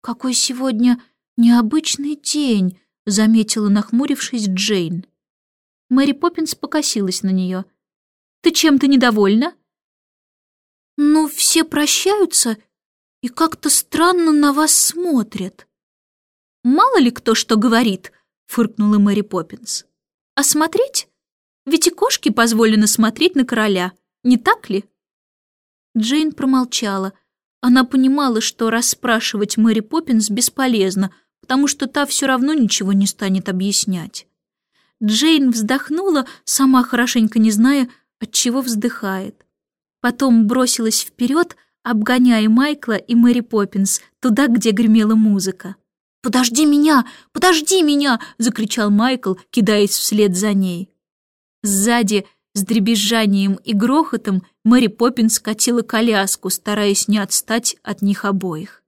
«Какой сегодня необычный день», — заметила, нахмурившись, Джейн. Мэри Поппинс покосилась на нее. «Ты чем-то недовольна?» «Ну, все прощаются и как-то странно на вас смотрят». «Мало ли кто что говорит», — фыркнула Мэри Поппинс. «А смотреть? Ведь и кошке позволено смотреть на короля, не так ли?» Джейн промолчала. Она понимала, что расспрашивать Мэри Поппинс бесполезно, потому что та все равно ничего не станет объяснять. Джейн вздохнула, сама хорошенько не зная, от чего вздыхает. Потом бросилась вперед, обгоняя Майкла и Мэри Поппинс туда, где гремела музыка. «Подожди меня! Подожди меня!» — закричал Майкл, кидаясь вслед за ней. Сзади, с дребезжанием и грохотом, Мэри Поппинс катила коляску, стараясь не отстать от них обоих.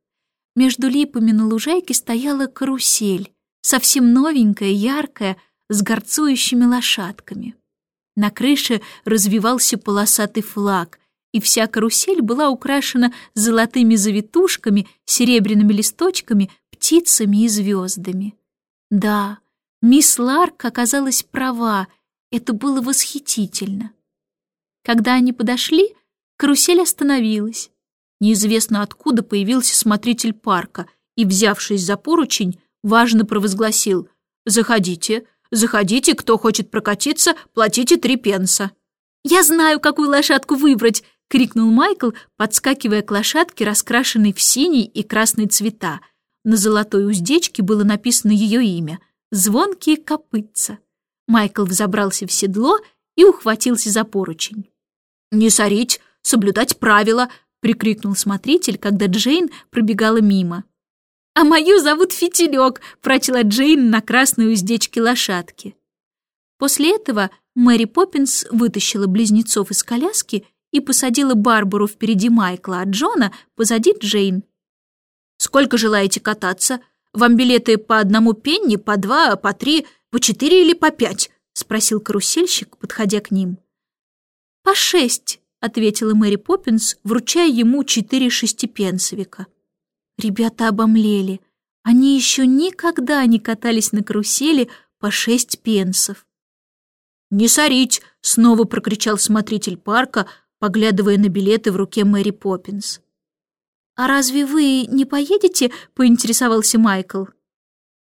Между липами на лужайке стояла карусель, совсем новенькая, яркая, с горцующими лошадками. На крыше развивался полосатый флаг, и вся карусель была украшена золотыми завитушками, серебряными листочками, птицами и звездами. Да, мисс Ларк оказалась права, это было восхитительно. Когда они подошли, карусель остановилась. Неизвестно откуда появился смотритель парка и, взявшись за поручень, важно провозгласил «Заходите, заходите, кто хочет прокатиться, платите три пенса». «Я знаю, какую лошадку выбрать!» — крикнул Майкл, подскакивая к лошадке, раскрашенной в синий и красный цвета. На золотой уздечке было написано ее имя — «Звонкие копытца». Майкл взобрался в седло и ухватился за поручень. «Не сорить, соблюдать правила!» — прикрикнул смотритель, когда Джейн пробегала мимо. «А мою зовут Фитилек!» — прочла Джейн на красной уздечке лошадки. После этого Мэри Поппинс вытащила близнецов из коляски и посадила Барбару впереди Майкла, а Джона позади Джейн. «Сколько желаете кататься? Вам билеты по одному пенни, по два, по три, по четыре или по пять?» — спросил карусельщик, подходя к ним. «По шесть», — ответила Мэри Поппинс, вручая ему четыре шестипенсовика. Ребята обомлели. Они еще никогда не катались на карусели по шесть пенсов. «Не сорить!» — снова прокричал смотритель парка, поглядывая на билеты в руке Мэри Поппинс. «А разве вы не поедете?» — поинтересовался Майкл.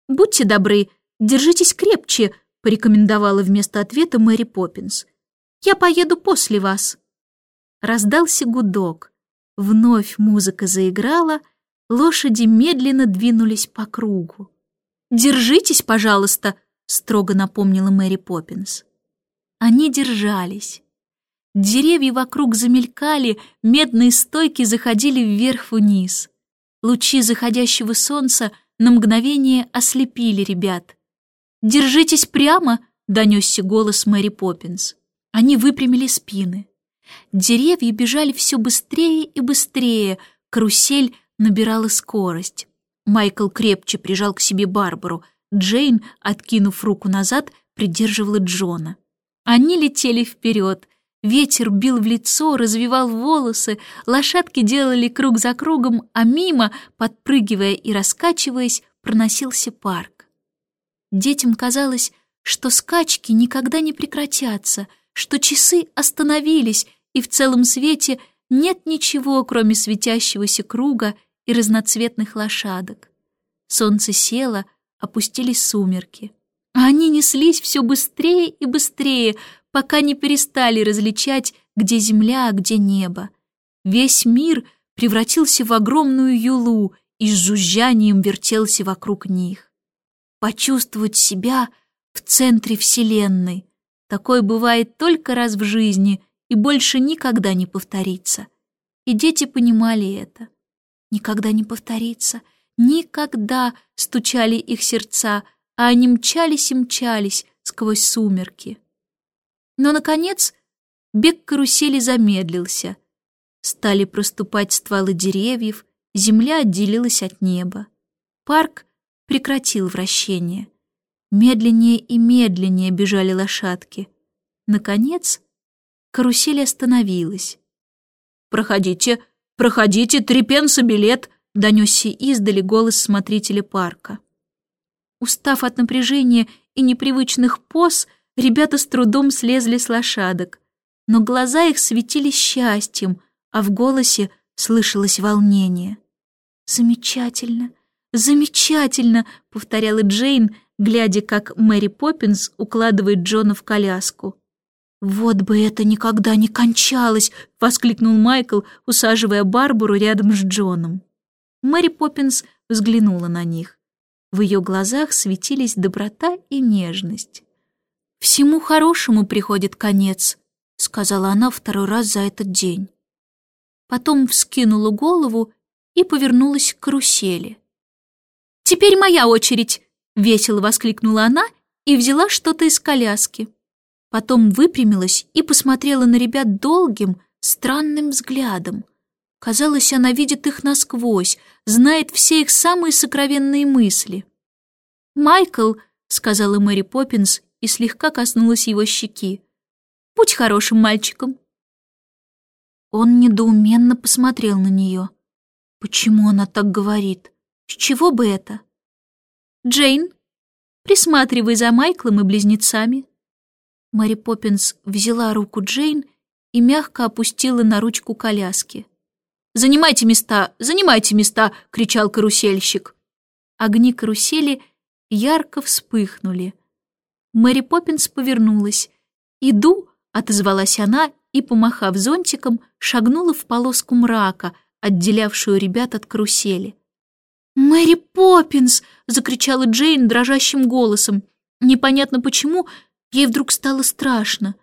«Будьте добры, держитесь крепче», — порекомендовала вместо ответа Мэри Поппинс. «Я поеду после вас». Раздался гудок. Вновь музыка заиграла, лошади медленно двинулись по кругу. «Держитесь, пожалуйста», — строго напомнила Мэри Поппинс. Они держались. Деревья вокруг замелькали, медные стойки заходили вверх-вниз. Лучи заходящего солнца на мгновение ослепили ребят. «Держитесь прямо!» — донесся голос Мэри Поппинс. Они выпрямили спины. Деревья бежали все быстрее и быстрее, карусель набирала скорость. Майкл крепче прижал к себе Барбару. Джейн, откинув руку назад, придерживала Джона. Они летели вперед. Ветер бил в лицо, развивал волосы, лошадки делали круг за кругом, а мимо, подпрыгивая и раскачиваясь, проносился парк. Детям казалось, что скачки никогда не прекратятся, что часы остановились, и в целом свете нет ничего, кроме светящегося круга и разноцветных лошадок. Солнце село, опустились сумерки. А они неслись все быстрее и быстрее, пока не перестали различать, где земля, а где небо. Весь мир превратился в огромную юлу и с жужжанием вертелся вокруг них. Почувствовать себя в центре Вселенной. Такое бывает только раз в жизни и больше никогда не повторится. И дети понимали это. Никогда не повторится, никогда стучали их сердца — а они мчались и мчались сквозь сумерки. Но, наконец, бег карусели замедлился. Стали проступать стволы деревьев, земля отделилась от неба. Парк прекратил вращение. Медленнее и медленнее бежали лошадки. Наконец, карусель остановилась. «Проходите, проходите, три пенса билет!» — донесся издали голос смотрителя парка. Устав от напряжения и непривычных поз, ребята с трудом слезли с лошадок, но глаза их светились счастьем, а в голосе слышалось волнение. «Замечательно! Замечательно!» — повторяла Джейн, глядя, как Мэри Поппинс укладывает Джона в коляску. «Вот бы это никогда не кончалось!» — воскликнул Майкл, усаживая Барбару рядом с Джоном. Мэри Поппинс взглянула на них. В ее глазах светились доброта и нежность. «Всему хорошему приходит конец», — сказала она второй раз за этот день. Потом вскинула голову и повернулась к карусели. «Теперь моя очередь!» — весело воскликнула она и взяла что-то из коляски. Потом выпрямилась и посмотрела на ребят долгим, странным взглядом. Казалось, она видит их насквозь, знает все их самые сокровенные мысли. «Майкл», — сказала Мэри Поппинс и слегка коснулась его щеки, — «будь хорошим мальчиком». Он недоуменно посмотрел на нее. Почему она так говорит? С чего бы это? «Джейн, присматривай за Майклом и близнецами». Мэри Поппинс взяла руку Джейн и мягко опустила на ручку коляски. «Занимайте места! Занимайте места!» — кричал карусельщик. Огни карусели ярко вспыхнули. Мэри Поппинс повернулась. «Иду!» — отозвалась она и, помахав зонтиком, шагнула в полоску мрака, отделявшую ребят от карусели. «Мэри Поппинс!» — закричала Джейн дрожащим голосом. Непонятно почему, ей вдруг стало страшно.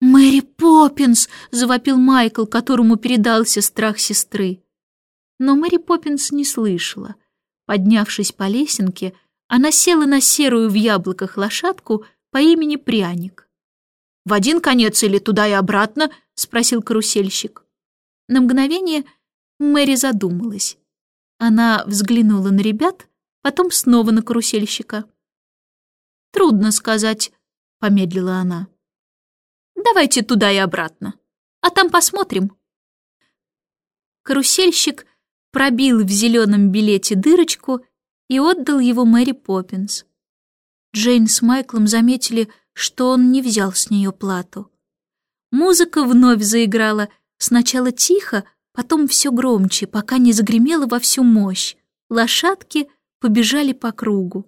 «Мэри Поппинс!» — завопил Майкл, которому передался страх сестры. Но Мэри Поппинс не слышала. Поднявшись по лесенке, она села на серую в яблоках лошадку по имени Пряник. «В один конец или туда и обратно?» — спросил карусельщик. На мгновение Мэри задумалась. Она взглянула на ребят, потом снова на карусельщика. «Трудно сказать», — помедлила она. «Давайте туда и обратно, а там посмотрим». Карусельщик пробил в зеленом билете дырочку и отдал его Мэри Поппинс. Джейн с Майклом заметили, что он не взял с нее плату. Музыка вновь заиграла, сначала тихо, потом все громче, пока не загремела во всю мощь. Лошадки побежали по кругу.